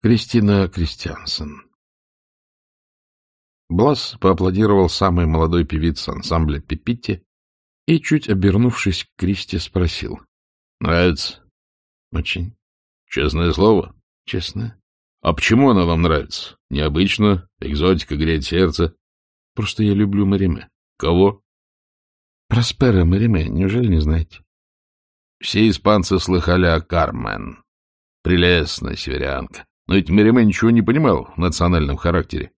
Кристина Кристиансен. Блас поаплодировал самой молодой певице ансамбля Пипитти и, чуть обернувшись к Кристи, спросил. — Нравится? — Очень. — Честное слово? — Честное. — А почему она вам нравится? Необычно, экзотика греет сердце. — Просто я люблю Мариме. — Кого? — Проспера Мариме, неужели не знаете? Все испанцы слыхали о Кармен. Прелестная северянка. Но ведь Мериме ничего не понимал в национальном характере.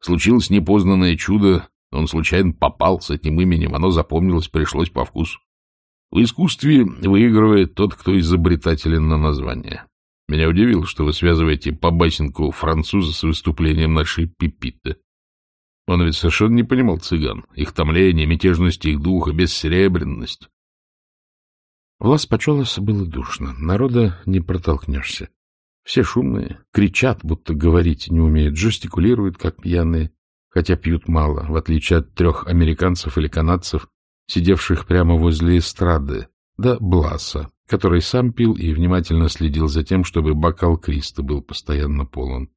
Случилось непознанное чудо, он случайно попал с этим именем, оно запомнилось, пришлось по вкусу. В искусстве выигрывает тот, кто изобретателен на название. Меня удивило, что вы связываете побасенку француза с выступлением нашей Пипиты. Он ведь совершенно не понимал цыган, их томление, мятежность их духа, бессеребренность. В Лас-Пачолос было душно, народа не протолкнешься. Все шумные, кричат, будто говорить не умеют, жестикулируют, как пьяные, хотя пьют мало, в отличие от трех американцев или канадцев, сидевших прямо возле эстрады, да Бласа, который сам пил и внимательно следил за тем, чтобы бокал Криста был постоянно полон.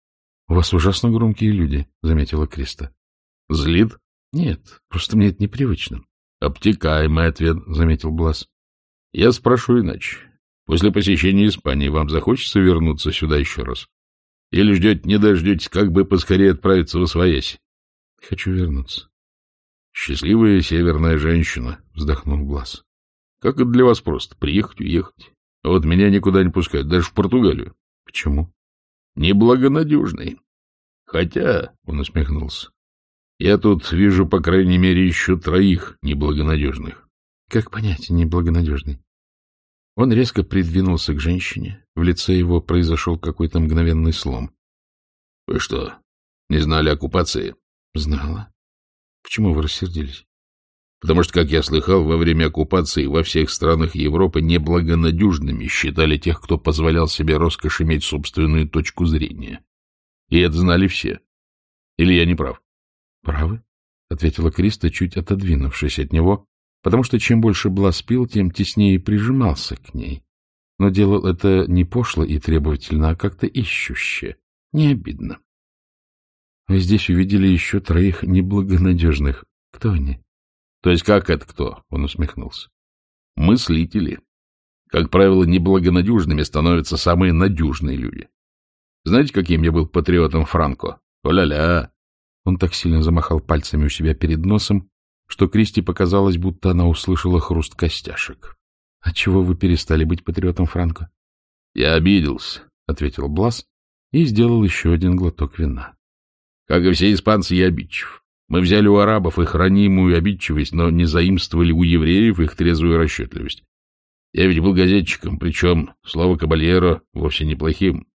— У вас ужасно громкие люди, — заметила Криста. — Злит? — Нет, просто мне это непривычно. — Обтекаемый ответ, — заметил Блас. — Я спрошу иначе. После посещения Испании вам захочется вернуться сюда еще раз? Или ждете, не дождетесь, как бы поскорее отправиться в Освоясь? — Хочу вернуться. — Счастливая северная женщина, — вздохнул Глаз. — Как это для вас просто, приехать, уехать? А вот меня никуда не пускают, даже в Португалию. — Почему? — Неблагонадежный. Хотя, — он усмехнулся, — я тут вижу, по крайней мере, еще троих неблагонадежных. — Как понять неблагонадежный? Он резко придвинулся к женщине. В лице его произошел какой-то мгновенный слом. — Вы что, не знали оккупации? — Знала. — Почему вы рассердились? — Потому что, как я слыхал, во время оккупации во всех странах Европы неблагонадежными считали тех, кто позволял себе роскошь иметь собственную точку зрения. И это знали все. Или я не прав? — Правы, — ответила Криста, чуть отодвинувшись от него потому что чем больше Блас пил, тем теснее прижимался к ней. Но делал это не пошло и требовательно, а как-то ищуще, не обидно. Вы здесь увидели еще троих неблагонадежных. Кто они? То есть как это кто? Он усмехнулся. Мыслители. Как правило, неблагонадежными становятся самые надежные люди. Знаете, каким я был патриотом Франко? О-ля-ля! Он так сильно замахал пальцами у себя перед носом, что Кристи показалось, будто она услышала хруст костяшек. — Отчего вы перестали быть патриотом Франко? — Я обиделся, — ответил Блас и сделал еще один глоток вина. — Как и все испанцы, я обидчив. Мы взяли у арабов их ранимую обидчивость, но не заимствовали у евреев их трезвую расчетливость. Я ведь был газетчиком, причем слово «кабальеро» вовсе неплохим.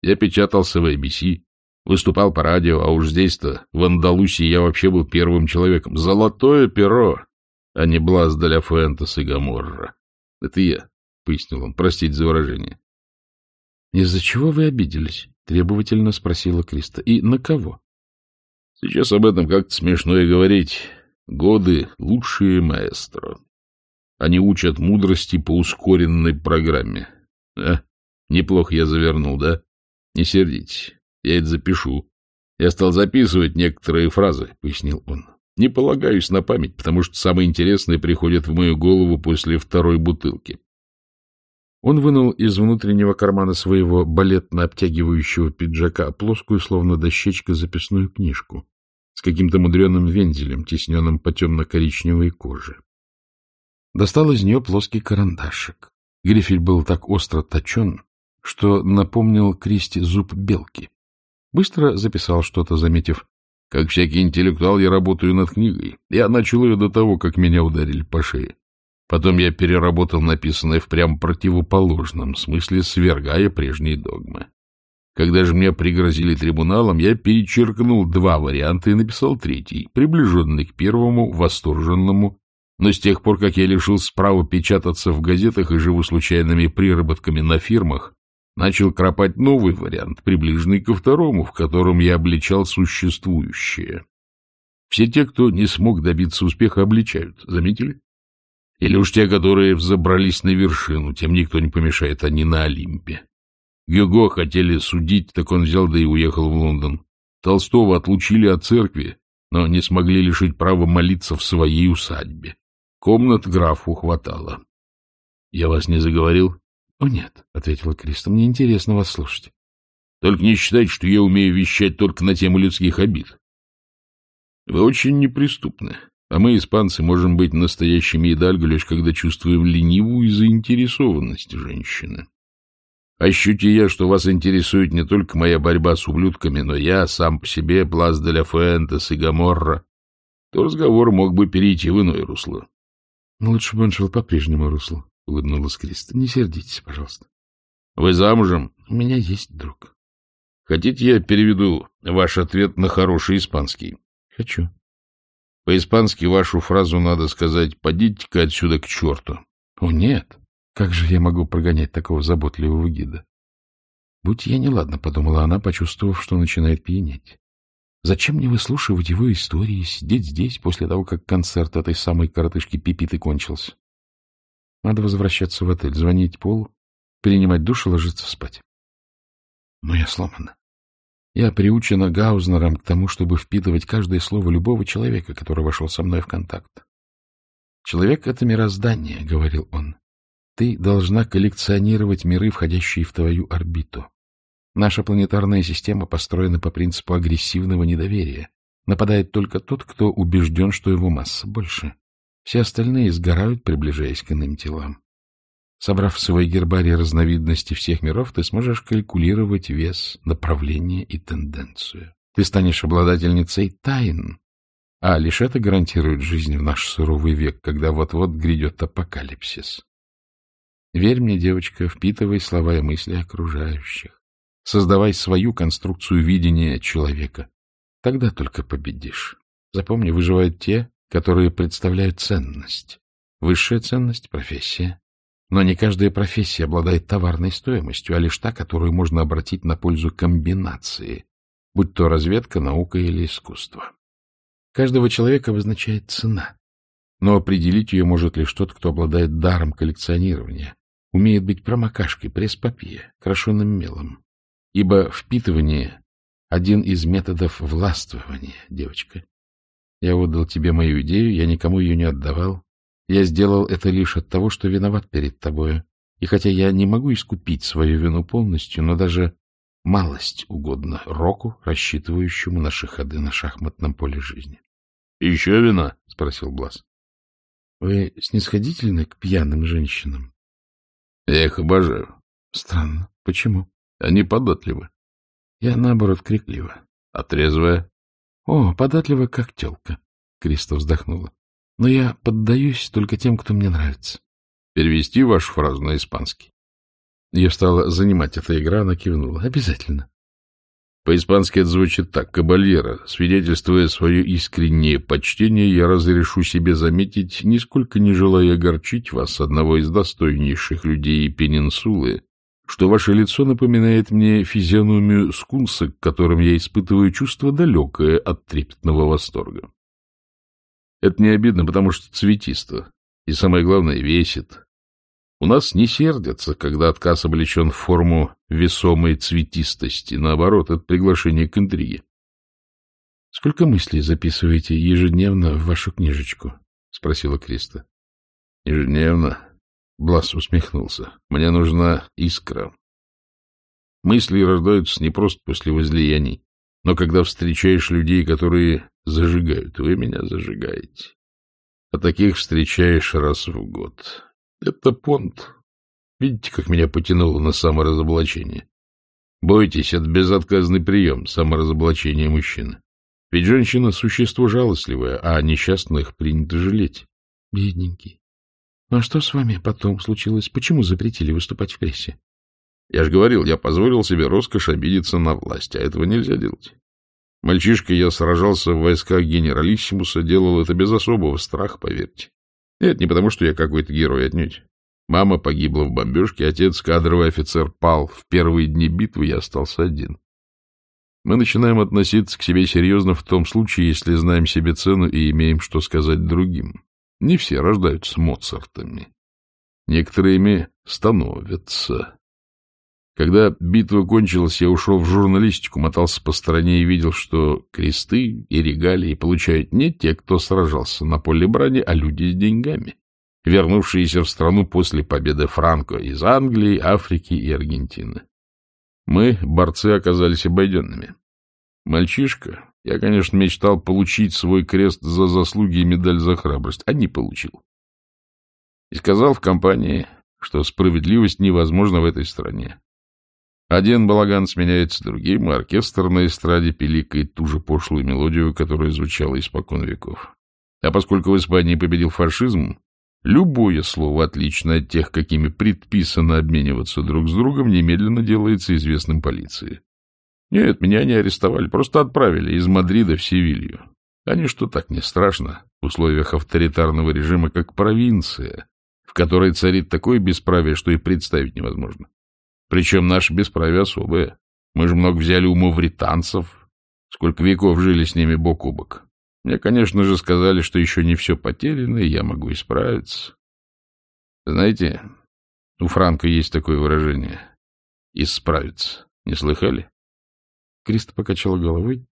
Я печатался в ABC, Выступал по радио, а уж здесь-то, в Андалусии, я вообще был первым человеком. Золотое перо, а не Блас де ля Фуэнтес и Гаморра. Это я, — пояснил он, — простите за выражение. — Из-за чего вы обиделись? — требовательно спросила Криста. — И на кого? — Сейчас об этом как-то смешно и говорить. Годы — лучшие маэстро. Они учат мудрости по ускоренной программе. А, неплохо я завернул, да? Не сердитесь. Я это запишу. Я стал записывать некоторые фразы, — пояснил он. Не полагаюсь на память, потому что самое интересное приходит в мою голову после второй бутылки. Он вынул из внутреннего кармана своего балетно-обтягивающего пиджака плоскую, словно дощечка, записную книжку с каким-то мудреным вензелем, тесненным по темно-коричневой коже. Достал из нее плоский карандашик. Грифель был так остро точен, что напомнил Кристи зуб белки. Быстро записал что-то, заметив. Как всякий интеллектуал, я работаю над книгой. Я начал ее до того, как меня ударили по шее. Потом я переработал написанное в прям противоположном смысле, свергая прежние догмы. Когда же мне пригрозили трибуналом, я перечеркнул два варианта и написал третий, приближенный к первому, восторженному, но с тех пор, как я лишился права печататься в газетах и живу случайными приработками на фирмах, начал кропать новый вариант, приближенный ко второму, в котором я обличал существующее. Все те, кто не смог добиться успеха, обличают. Заметили? Или уж те, которые взобрались на вершину, тем никто не помешает, они на Олимпе. Гюго хотели судить, так он взял да и уехал в Лондон. Толстого отлучили от церкви, но не смогли лишить права молиться в своей усадьбе. Комнат графу хватало. — Я вас не заговорил? — О, нет, — ответила Криста, — мне интересно вас слушать. — Только не считайте, что я умею вещать только на тему людских обид. Вы очень неприступны, а мы, испанцы, можем быть настоящими идальго лишь когда чувствуем ленивую заинтересованность женщины. Ощути я, что вас интересует не только моя борьба с ублюдками, но я сам по себе, Блас де ля Фуэнтес и Гаморра, то разговор мог бы перейти в иное русло. — Лучше бы он шел по прежнему руслу, — улыбнулась Криста. — Не сердитесь, пожалуйста. — Вы замужем? — У меня есть друг. — Хотите, я переведу ваш ответ на хороший испанский? — Хочу. — По-испански вашу фразу надо сказать «подите-ка отсюда к черту». — О, нет. Как же я могу прогонять такого заботливого гида? Будь я неладно, — подумала она, почувствовав, что начинает пьянеть. Зачем мне выслушивать его истории, сидеть здесь после того, как концерт этой самой коротышки Пипиты кончился? Надо возвращаться в отель, звонить Полу, принимать душ и ложиться спать. Но я сломана. Я приучена Гаузнером к тому, чтобы впитывать каждое слово любого человека, который вошел со мной в контакт. «Человек — это мироздание», — говорил он. «Ты должна коллекционировать миры, входящие в твою орбиту. Наша планетарная система построена по принципу агрессивного недоверия. Нападает только тот, кто убежден, что его масса больше. Все остальные сгорают, приближаясь к иным телам. Собрав в свой гербарий разновидности всех миров, ты сможешь калькулировать вес, направление и тенденцию. Ты станешь обладательницей тайн, а лишь это гарантирует жизнь в наш суровый век, когда вот-вот грядет апокалипсис. Верь мне, девочка, впитывай слова и мысли окружающих. Создавай свою конструкцию видения человека. Тогда только победишь. Запомни, выживают те, которые представляют ценность. Высшая ценность — профессия. Но не каждая профессия обладает товарной стоимостью, а лишь та, которую можно обратить на пользу комбинации, будь то разведка, наука или искусство. Каждого человека обозначает цена, но определить ее может лишь тот, кто обладает даром коллекционирования, умеет быть промокашкой, пресс-папье, крашеным мелом. Ибо впитывание — один из методов властвования, девочка. Я отдал тебе мою идею, я никому ее не отдавал. Я сделал это лишь от того, что виноват перед тобою. И хотя я не могу искупить свою вину полностью, но даже малость угодно Року, рассчитывающему наши ходы на шахматном поле жизни. — Еще вина? — спросил Блас. — Вы снисходительны к пьяным женщинам? — Я их обожаю. — Странно. Почему? Они податливы. Я, наоборот, криклива. А? О, податлива, как телка. Криста вздохнула. Но я поддаюсь только тем, кто мне нравится. Перевести вашу фразу на испанский. Ее стала занимать эта игра, она кивнула. Обязательно. По-испански это звучит так. Кабальера, свидетельствуя свое искреннее почтение, я разрешу себе заметить, нисколько не желая огорчить вас, одного из достойнейших людей Пенинсулы, что ваше лицо напоминает мне физиономию скунса, к которым я испытываю чувство далекое от трепетного восторга. Это не обидно, потому что цветисто, и самое главное, весит. У нас не сердятся, когда отказ облечен в форму весомой цветистости, наоборот, это приглашение к интриге. — Сколько мыслей записываете ежедневно в вашу книжечку? — спросила Криста. — Ежедневно? Блас усмехнулся. Мне нужна искра. Мысли рождаются не просто после возлияний, но когда встречаешь людей, которые зажигают. Вы меня зажигаете. А таких встречаешь раз в год. Это понт. Видите, как меня потянуло на саморазоблачение? Бойтесь, это безотказный прием, саморазоблачение мужчины. Ведь женщина — существо жалостливое, а несчастных принято жалеть. Бедненький. Ну а что с вами потом случилось? Почему запретили выступать в прессе? Я же говорил, я позволил себе роскошь обидеться на власть, а этого нельзя делать. Мальчишка я сражался в войсках генералиссимуса, делал это без особого страха, поверьте. Это не потому, что я какой-то герой отнюдь. Мама погибла в бомбежке, отец, кадровый офицер, пал. В первые дни битвы я остался один. Мы начинаем относиться к себе серьезно в том случае, если знаем себе цену и имеем что сказать другим. Не все рождаются Моцартами. Некоторыми становятся. Когда битва кончилась, я ушел в журналистику, мотался по стране и видел, что кресты и регалии получают не те, кто сражался на поле брани, а люди с деньгами, вернувшиеся в страну после победы Франко из Англии, Африки и Аргентины. Мы, борцы, оказались обойденными. Мальчишка, я, конечно, мечтал получить свой крест за заслуги и медаль за храбрость, а не получил. И сказал в компании, что справедливость невозможна в этой стране. Один балаган сменяется другим, а оркестр на эстраде пиликает ту же пошлую мелодию, которая звучала испокон веков. А поскольку в Испании победил фашизм, любое слово, отличное от тех, какими предписано обмениваться друг с другом, немедленно делается известным полиции. Нет, меня не арестовали, просто отправили из Мадрида в Севилью. Они что так не страшно в условиях авторитарного режима, как провинция, в которой царит такое бесправие, что и представить невозможно. Причем наше бесправие особое. Мы же много взяли у мавританцев, сколько веков жили с ними бок о бок. Мне, конечно же, сказали, что еще не все потеряно, и я могу исправиться. Знаете, у Франка есть такое выражение «исправиться». Не слыхали? Криста покачала головой,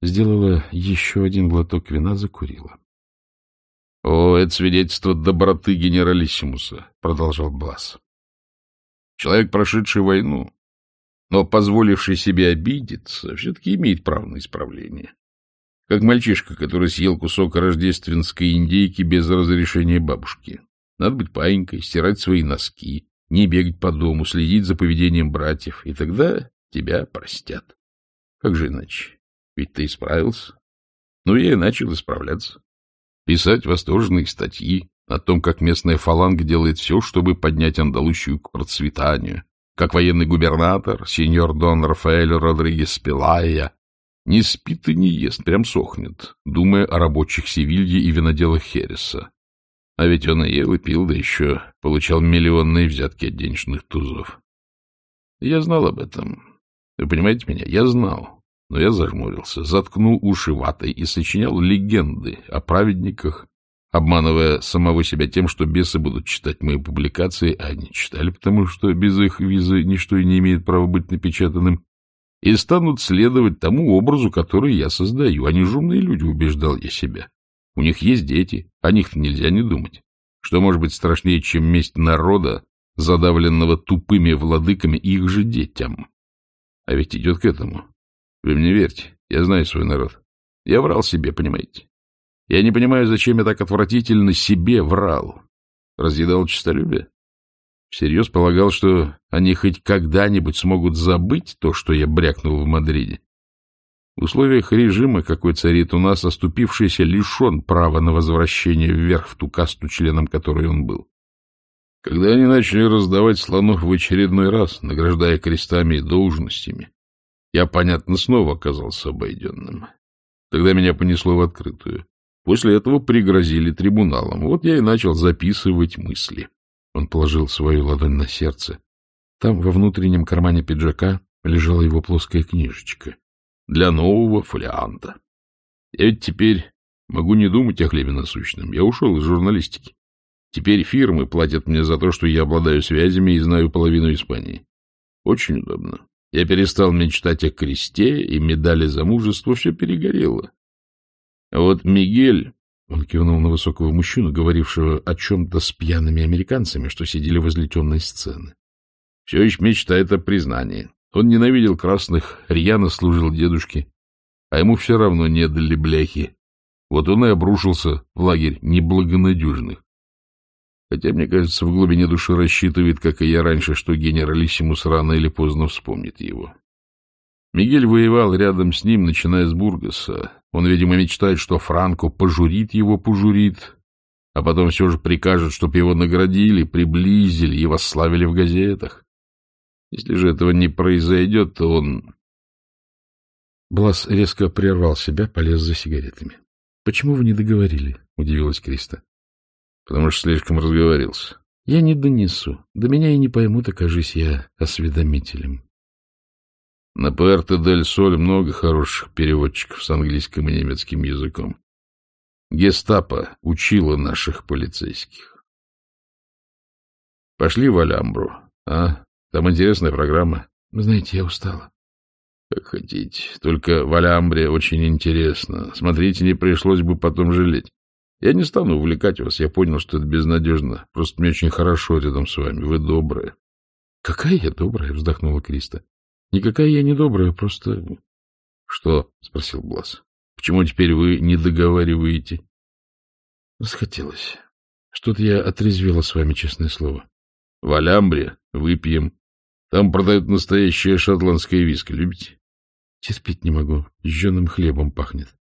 сделала еще один глоток вина, закурила. — О, это свидетельство доброты генералиссимуса, — продолжал Блас. Человек, прошедший войну, но позволивший себе обидеться, все-таки имеет право на исправление. Как мальчишка, который съел кусок рождественской индейки без разрешения бабушки. Надо быть паинькой, стирать свои носки, не бегать по дому, следить за поведением братьев, и тогда тебя простят. Как же иначе? Ведь ты исправился. Ну, я и начал исправляться. Писать восторженные статьи о том, как местная фаланга делает все, чтобы поднять Андалусию к процветанию, как военный губернатор, сеньор Дон Рафаэль Родригес Пилая, не спит и не ест, прям сохнет, думая о рабочих Севильи и виноделах Хереса. А ведь он и ел, и пил, да еще получал миллионные взятки от денежных тузов. Я знал об этом, вы понимаете меня? Я знал, но я зажмурился, заткнул уши ватой и сочинял легенды о праведниках, обманывая самого себя тем, что бесы будут читать мои публикации, а они читали, потому что без их визы ничто и не имеет права быть напечатанным, и станут следовать тому образу, который я создаю. Они жумные люди, убеждал я себя. У них есть дети, о них нельзя не думать. Что может быть страшнее, чем месть народа, задавленного тупыми владыками их же детям? А ведь идет к этому. Вы мне верьте, я знаю свой народ. Я врал себе, понимаете? Я не понимаю, зачем я так отвратительно себе врал. Разъедал честолюбие? Всерьез полагал, что они хоть когда-нибудь смогут забыть то, что я брякнул в Мадриде. В условиях режима, какой царит у нас, оступившийся лишен права на возвращение вверх в ту касту, членом которой он был. Когда они начали раздавать слонов в очередной раз, награждая крестами и должностями, я, понятно, снова оказался обойденным. Тогда меня понесло в открытую. После этого пригрозили трибуналом. Вот я и начал записывать мысли. Он положил свою ладонь на сердце. Там, во внутреннем кармане пиджака, лежала его плоская книжечка. Для нового фолианта. Я ведь теперь могу не думать о хлебе насущном. Я ушел из журналистики. Теперь фирмы платят мне за то, что я обладаю связями и знаю половину Испании. Очень удобно. Я перестал мечтать о кресте и медали за мужество, все перегорело. А вот Мигель, он кивнул на высокого мужчину, говорившего о чем-то с пьяными американцами, что сидели возле темной сцены. Все еще мечтает о признании. Он ненавидел красных, рьяно служил дедушке, а ему все равно не дали бляхи. Вот он и обрушился в лагерь неблагонадежных. Хотя, мне кажется, в глубине души рассчитывает, как и я раньше, что генералиссимус рано или поздно вспомнит его. Мигель воевал рядом с ним, начиная с Бургаса. Он, видимо, мечтает, что Франко пожурит его, пожурит, а потом все же прикажет, чтобы его наградили, приблизили и восславили в газетах. Если же этого не произойдет, то он... Блас резко прервал себя, полез за сигаретами. — Почему вы не договорили? — удивилась Криста потому что слишком разговорился. Я не донесу. До меня и не поймут, окажись я осведомителем. На Пуэрто-дель-Соль много хороших переводчиков с английским и немецким языком. Гестапо учила наших полицейских. Пошли в Альамбру, а? Там интересная программа. Знаете, я устала. Как хотите. Только в Алямбре очень интересно. Смотрите, не пришлось бы потом жалеть. Я не стану увлекать вас. Я понял, что это безнадежно. Просто мне очень хорошо рядом с вами. Вы добрая. — Какая я добрая? — вздохнула Криста. — Никакая я не добрая, просто... — Что? — спросил Блас. — Почему теперь вы не договариваете? — Расхотелось. Что-то я отрезвела с вами, честное слово. — В Алямбре выпьем. Там продают настоящее шотландское виски. Любите? Терпеть не могу. Жженым хлебом пахнет.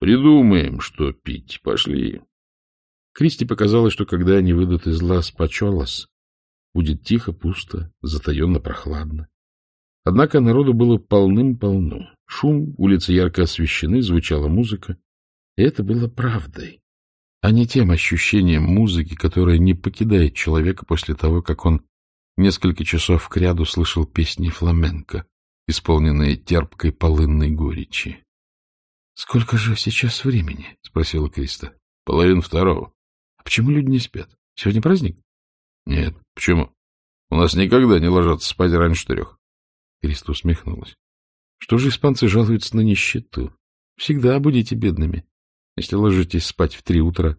Придумаем, что пить. Пошли. Кристи показалось, что когда они выйдут из Лас-Пачолас, будет тихо, пусто, затаенно прохладно. Однако народу было полным-полно. Шум, улицы ярко освещены, звучала музыка. И это было правдой, а не тем ощущением музыки, которое не покидает человека после того, как он несколько часов кряду слышал песни фламенко исполненные терпкой полынной горечи. — Сколько же сейчас времени? — спросила Криста. — Половина второго. — А почему люди не спят? Сегодня праздник? — Нет. Почему? У нас никогда не ложатся спать раньше четырех. Криста усмехнулась. — Что же испанцы жалуются на нищету? Всегда будете бедными, если ложитесь спать в три утра.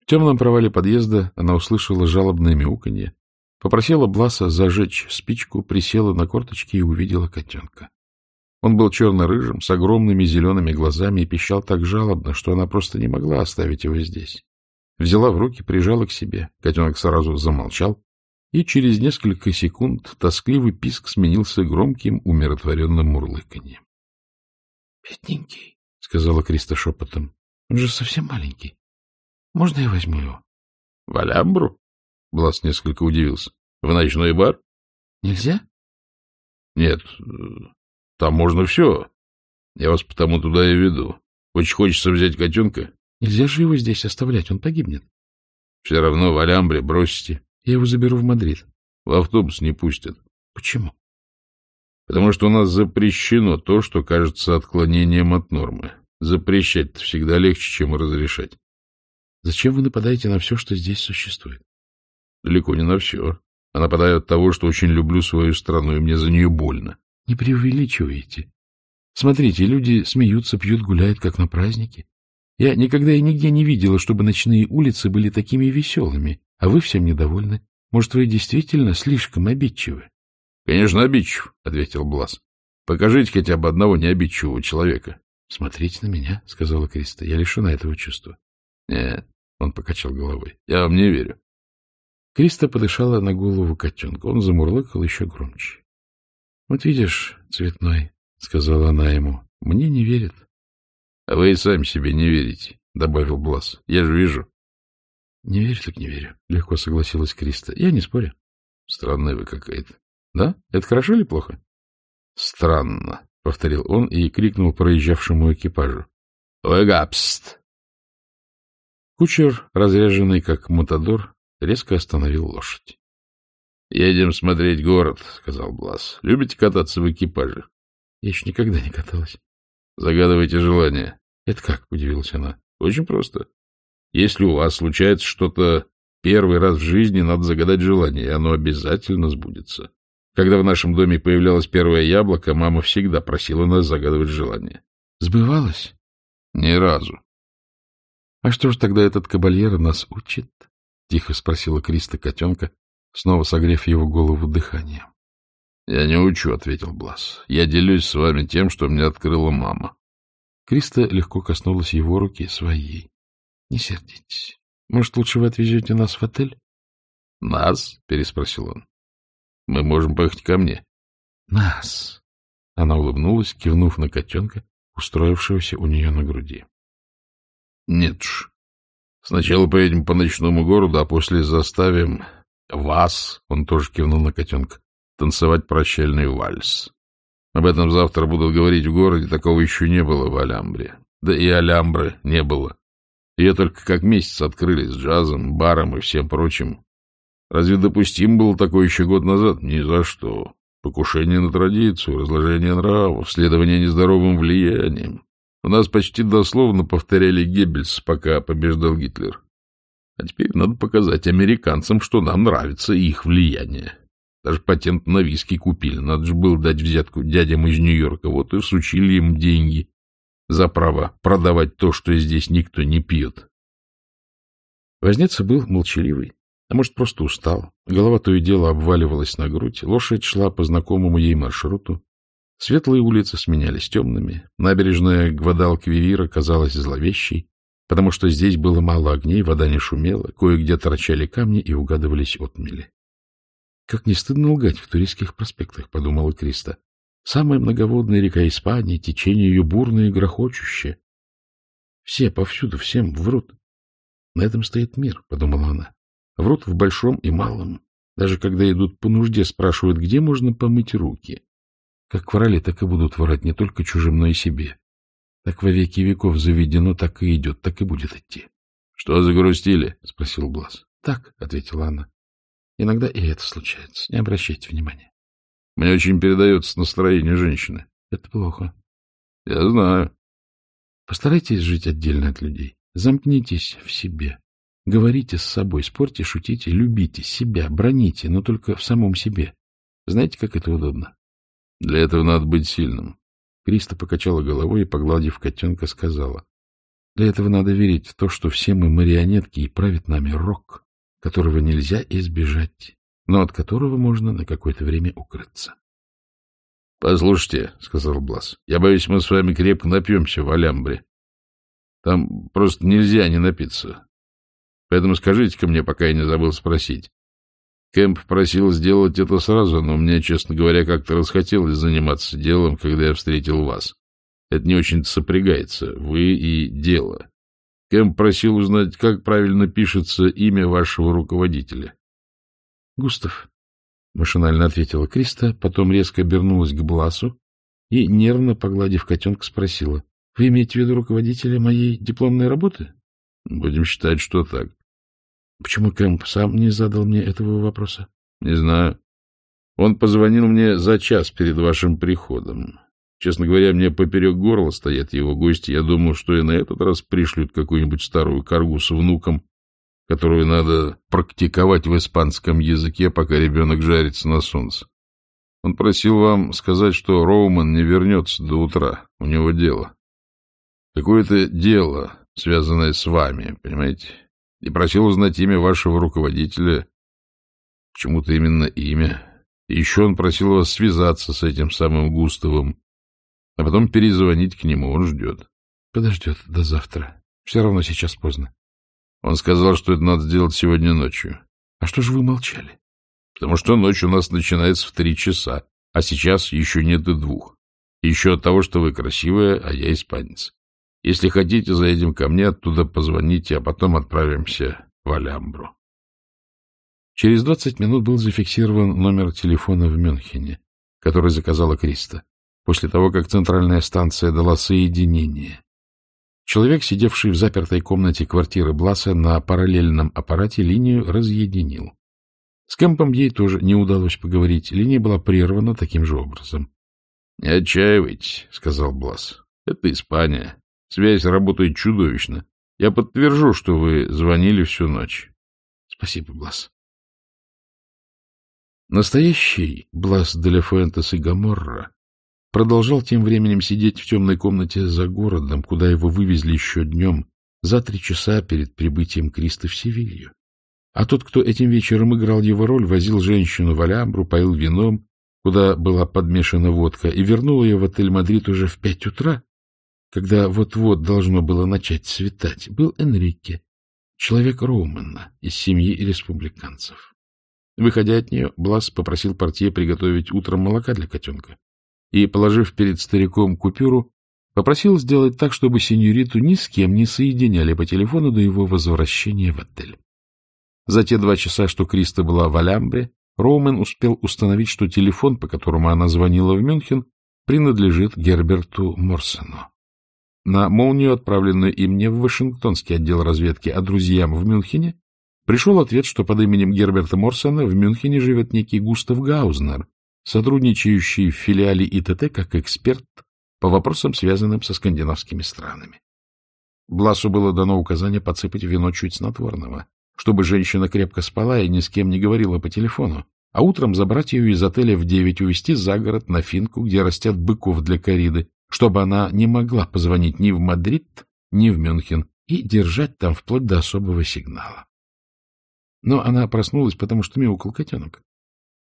В темном провале подъезда она услышала жалобное мяуканье, Попросила Бласа зажечь спичку, присела на корточки и увидела котенка. Он был черно-рыжим, с огромными зелеными глазами и пищал так жалобно, что она просто не могла оставить его здесь. Взяла в руки, прижала к себе. Котенок сразу замолчал, и через несколько секунд тоскливый писк сменился громким, умиротворенным мурлыканьем. — Бедненький, — сказала Криста шепотом. — Он же совсем маленький. Можно я возьму его? — В Алямбру? Блас несколько удивился. — В ночной бар? — Нельзя? — Нет, там можно все. Я вас потому туда и веду. Очень хочется взять котенка. — Нельзя же его здесь оставлять, он погибнет. — Все равно в Алямбре бросите. Я его заберу в Мадрид. — В автобус не пустят. — Почему? — Потому что у нас запрещено то, что кажется отклонением от нормы. Запрещать всегда легче, чем разрешать. — Зачем вы нападаете на все, что здесь существует? Далеко не на все. А нападаю от того, что очень люблю свою страну, и мне за нее больно. Не преувеличивайте. Смотрите, люди смеются, пьют, гуляют, как на празднике. Я никогда и нигде не видела, чтобы ночные улицы были такими веселыми, а вы всем недовольны. Может, вы действительно слишком обидчивы? — Конечно, обидчив, — ответил Блас. — Покажите хотя бы одного необидчивого человека. — Смотрите на меня, — сказала Криста. — Я лишена этого чувства. — Нет, — он покачал головой. — Я вам не верю. Криста подышала на голову котенка. Он замурлыкал еще громче. — Вот видишь, цветной, — сказала она ему, — мне не верят. — А вы и сами себе не верите, — добавил Блас. — Я же вижу. — Не верю, так не верю, — легко согласилась Криста. — Я не спорю. — Странная вы какая-то. — Да? Это хорошо или плохо? — Странно, — повторил он и крикнул проезжавшему экипажу. — Вегапст! Кучер, разряженный как матадор, резко остановил лошадь. — Едем смотреть город, — сказал Блас. — Любите кататься в экипаже? — Я еще никогда не каталась. — Загадывайте желание. — Это как? — удивилась она. — Очень просто. Если у вас случается что-то первый раз в жизни, надо загадать желание, и оно обязательно сбудется. Когда в нашем доме появлялось первое яблоко, мама всегда просила нас загадывать желание. — Сбывалось? — Ни разу. — А что ж тогда этот кабальер нас учит? — тихо спросила Криста котенка, снова согрев его голову дыханием. — Я не учу, — ответил Блас. — Я делюсь с вами тем, что мне открыла мама. Криста легко коснулась его руки своей. — Не сердитесь. Может, лучше вы отвезете нас в отель? — Нас? — переспросил он. — Мы можем поехать ко мне. — Нас. Она улыбнулась, кивнув на котенка, устроившегося у нее на груди. — Нет уж, Сначала поедем по ночному городу, а после заставим вас, он тоже кивнул на котенка, танцевать прощальный вальс. Об этом завтра будут говорить в городе, такого еще не было в Алямбре. Да и Алямбры не было. Ее только как месяц открыли с джазом, баром и всем прочим. Разве допустим было такое еще год назад? Ни за что. Покушение на традицию, разложение нравов, следование нездоровым влиянием. У нас почти дословно повторяли Геббельс, пока побеждал Гитлер. А теперь надо показать американцам, что нам нравится их влияние. Даже патент на виски купили. Надо же было дать взятку дядям из Нью-Йорка. Вот и сучили им деньги за право продавать то, что здесь никто не пьет. Возница был молчаливый, а может, просто устал. Голова то и дело обваливалась на грудь, лошадь шла по знакомому ей маршруту. Светлые улицы сменялись темными, набережная Гвадалквивира казалась зловещей, потому что здесь было мало огней, вода не шумела, кое-где торчали камни и угадывались отмели. Как не стыдно лгать в туристских проспектах, — подумала Криста. Самая многоводная река Испании, течение ее бурное и грохочущее. Все повсюду, всем врут. На этом стоит мир, — подумала она. Врут в большом и малом. Даже когда идут по нужде, спрашивают, где можно помыть руки. Как врали, так и будут врать не только чужим, но и себе. Так во веки веков заведено, так и идет, так и будет идти. — Что загрустили? — спросил Блас. — Так, — ответила она. — Иногда и это случается. Не обращайте внимания. — Мне очень передается настроение женщины. — Это плохо. — Я знаю. — Постарайтесь жить отдельно от людей. Замкнитесь в себе. Говорите с собой, спорьте, шутите, любите себя, броните, но только в самом себе. Знаете, как это удобно? — Для этого надо быть сильным. Криста покачала головой и, погладив котенка, сказала. — Для этого надо верить в то, что все мы марионетки и правит нами рок, которого нельзя избежать, но от которого можно на какое-то время укрыться. — Послушайте, — сказал Блас, — я боюсь, мы с вами крепко напьемся в Алямбре. Там просто нельзя не напиться. Поэтому скажите-ка мне, пока я не забыл спросить. Кэмп просил сделать это сразу, но мне, честно говоря, как-то расхотелось заниматься делом, когда я встретил вас. Это не очень сопрягается, вы и дело. Кэмп просил узнать, как правильно пишется имя вашего руководителя. — Густав, — машинально ответила Криста, потом резко обернулась к Бласу и, нервно погладив котенка, спросила. — Вы имеете в виду руководителя моей дипломной работы? — Будем считать, что так. Почему Кэмп сам не задал мне этого вопроса? — Не знаю. Он позвонил мне за час перед вашим приходом. Честно говоря, мне поперек горла стоят его гости. Я думал, что и на этот раз пришлют какую-нибудь старую коргу с внуком, которую надо практиковать в испанском языке, пока ребенок жарится на солнце. Он просил вам сказать, что Роуман не вернется до утра. У него дело. Какое-то дело, связанное с вами, понимаете? И просил узнать имя вашего руководителя. Почему-то именно имя. И еще он просил вас связаться с этим самым Густавом, а потом перезвонить к нему. Он ждет. Подождет до завтра. Все равно сейчас поздно. Он сказал, что это надо сделать сегодня ночью. А что же вы молчали? Потому что ночь у нас начинается в три часа, а сейчас еще нет и двух. Еще от того, что вы красивая, а я испанец. Если хотите, заедем ко мне, оттуда позвоните, а потом отправимся в Алямбру. Через двадцать минут был зафиксирован номер телефона в Мюнхене, который заказала Криста, после того, как центральная станция дала соединение. Человек, сидевший в запертой комнате квартиры Бласа на параллельном аппарате, линию разъединил. С Кэмпом ей тоже не удалось поговорить, линия была прервана таким же образом. — Не отчаивайтесь, — сказал Блас. — Это Испания. Связь работает чудовищно. Я подтвержу, что вы звонили всю ночь. Спасибо, Блас. Настоящий Блас де Лефуэнтес и Гаморра продолжал тем временем сидеть в темной комнате за городом, куда его вывезли еще днем, за три часа перед прибытием Криста в Севилью. А тот, кто этим вечером играл его роль, возил женщину в Альамбру, поил вином, куда была подмешана водка, и вернул ее в отель «Мадрид» уже в пять утра, когда вот-вот должно было начать светать, был Энрике, человек Роумана из семьи республиканцев. Выходя от нее, Блас попросил портье приготовить утром молока для котенка и, положив перед стариком купюру, попросил сделать так, чтобы сеньориту ни с кем не соединяли по телефону до его возвращения в отель. За те два часа, что Криста была в Алямбре, Роумен успел установить, что телефон, по которому она звонила в Мюнхен, принадлежит Герберту Морсену. На молнию, отправленную им не в Вашингтонский отдел разведки, а друзьям в Мюнхене, пришел ответ, что под именем Герберта Морсона в Мюнхене живет некий Густав Гаузнер, сотрудничающий в филиале ИТТ как эксперт по вопросам, связанным со скандинавскими странами. Бласу было дано указание подсыпать вино чуть снотворного, чтобы женщина крепко спала и ни с кем не говорила по телефону, а утром забрать ее из отеля в девять, увезти за город на финку, где растят быков для кориды, чтобы она не могла позвонить ни в Мадрид, ни в Мюнхен, и держать там вплоть до особого сигнала. Но она проснулась, потому что мяукал котенок.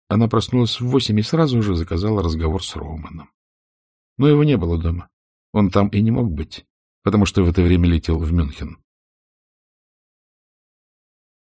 Она проснулась в восемь и сразу же заказала разговор с Роуманом. Но его не было дома. Он там и не мог быть, потому что в это время летел в Мюнхен.